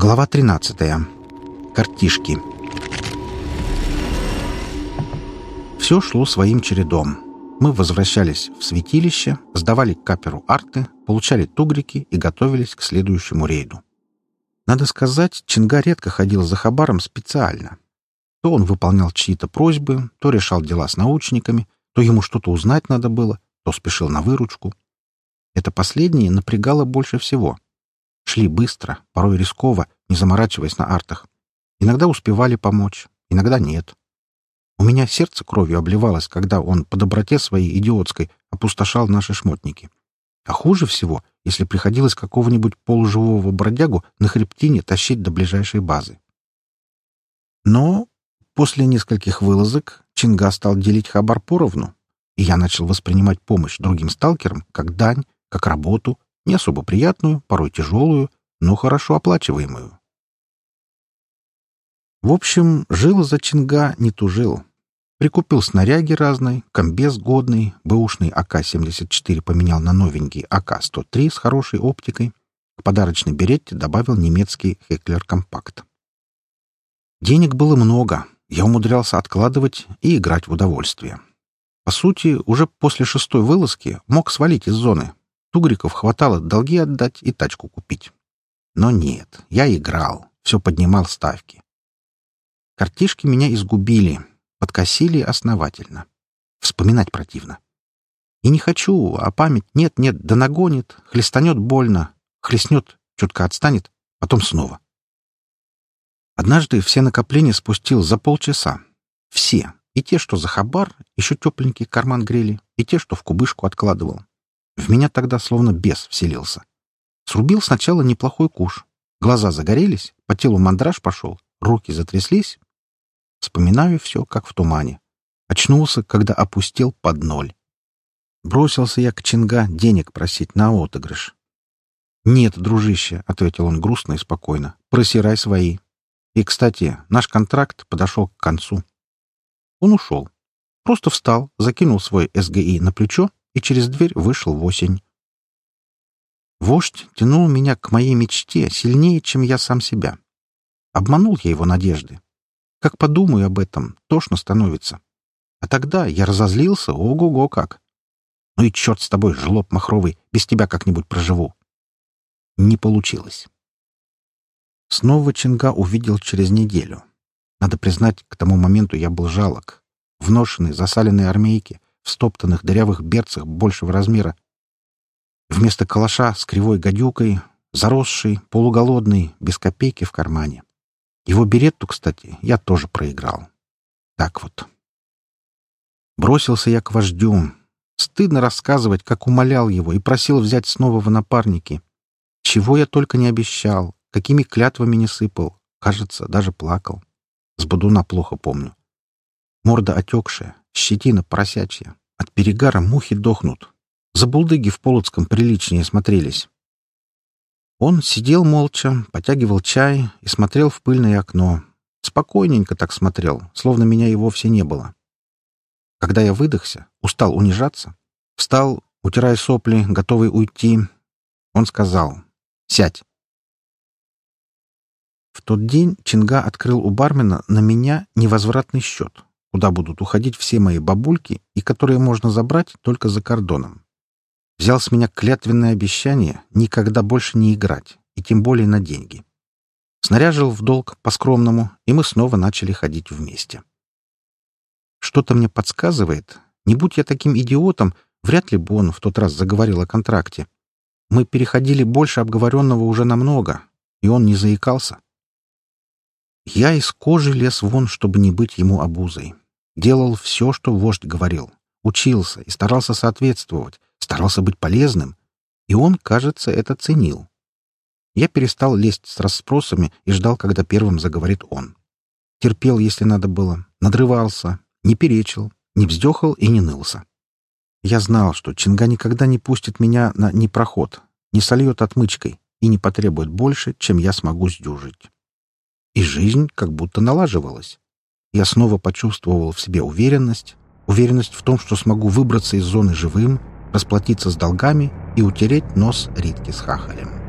Глава 13. Картишки. Все шло своим чередом. Мы возвращались в святилище, сдавали каперу арты, получали тугрики и готовились к следующему рейду. Надо сказать, Чинга редко ходил за Хабаром специально. То он выполнял чьи-то просьбы, то решал дела с научниками, то ему что-то узнать надо было, то спешил на выручку. Это последнее напрягало больше всего — Шли быстро, порой рисково, не заморачиваясь на артах. Иногда успевали помочь, иногда нет. У меня сердце кровью обливалось, когда он по доброте своей идиотской опустошал наши шмотники. А хуже всего, если приходилось какого-нибудь полуживого бродягу на хребтине тащить до ближайшей базы. Но после нескольких вылазок Чинга стал делить хабар поровну, и я начал воспринимать помощь другим сталкерам как дань, как работу, не особо приятную, порой тяжелую, но хорошо оплачиваемую. В общем, жил за Чинга не тужил. Прикупил снаряги разные, комбез годный, бэушный АК-74 поменял на новенький АК-103 с хорошей оптикой. К подарочной беретте добавил немецкий Хеклер Компакт. Денег было много, я умудрялся откладывать и играть в удовольствие. По сути, уже после шестой вылазки мог свалить из зоны, Тугриков хватало долги отдать и тачку купить. Но нет, я играл, все поднимал ставки. Картишки меня изгубили, подкосили основательно. Вспоминать противно. И не хочу, а память нет-нет, да нагонит, хлестанет больно, хлестнет, чутко отстанет, потом снова. Однажды все накопления спустил за полчаса. Все. И те, что за хабар, еще тепленький карман грели, и те, что в кубышку откладывал. В меня тогда словно бес вселился. Срубил сначала неплохой куш. Глаза загорелись, по телу мандраж пошел, руки затряслись. Вспоминаю все, как в тумане. Очнулся, когда опустил под ноль. Бросился я к Чинга денег просить на отыгрыш. «Нет, дружище», — ответил он грустно и спокойно, — «просирай свои». И, кстати, наш контракт подошел к концу. Он ушел. Просто встал, закинул свой СГИ на плечо и через дверь вышел в осень. Вождь тянул меня к моей мечте сильнее, чем я сам себя. Обманул я его надежды. Как подумаю об этом, тошно становится. А тогда я разозлился, ого-го как. Ну и черт с тобой, жлоб махровый, без тебя как-нибудь проживу. Не получилось. Снова Чинга увидел через неделю. Надо признать, к тому моменту я был жалок. В ношенной, засаленной армейке, в стоптанных дырявых берцах большего размера. Вместо калаша с кривой гадюкой, заросший, полуголодный, без копейки в кармане. Его беретту, кстати, я тоже проиграл. Так вот. Бросился я к вождю. Стыдно рассказывать, как умолял его и просил взять снова в напарники. Чего я только не обещал, какими клятвами не сыпал. Кажется, даже плакал. С Будуна плохо помню. Морда отекшая, щетина поросячья. От перегара мухи дохнут. За булдыги в Полоцком приличнее смотрелись. Он сидел молча, потягивал чай и смотрел в пыльное окно. Спокойненько так смотрел, словно меня и вовсе не было. Когда я выдохся, устал унижаться, встал, утирая сопли, готовый уйти, он сказал «Сядь». В тот день Чинга открыл у бармена на меня невозвратный счет куда будут уходить все мои бабульки и которые можно забрать только за кордоном. Взял с меня клятвенное обещание никогда больше не играть, и тем более на деньги. Снаряжил в долг по-скромному, и мы снова начали ходить вместе. Что-то мне подсказывает, не будь я таким идиотом, вряд ли бы он в тот раз заговорил о контракте. Мы переходили больше обговоренного уже намного, и он не заикался. Я из кожи лез вон, чтобы не быть ему обузой. Делал все, что вождь говорил. Учился и старался соответствовать, старался быть полезным. И он, кажется, это ценил. Я перестал лезть с расспросами и ждал, когда первым заговорит он. Терпел, если надо было, надрывался, не перечил, не вздехал и не нылся. Я знал, что Чинга никогда не пустит меня на непроход, не сольет отмычкой и не потребует больше, чем я смогу сдюжить и жизнь как будто налаживалась. Я снова почувствовал в себе уверенность, уверенность в том, что смогу выбраться из зоны живым, расплатиться с долгами и утереть нос Ритки с хахалем.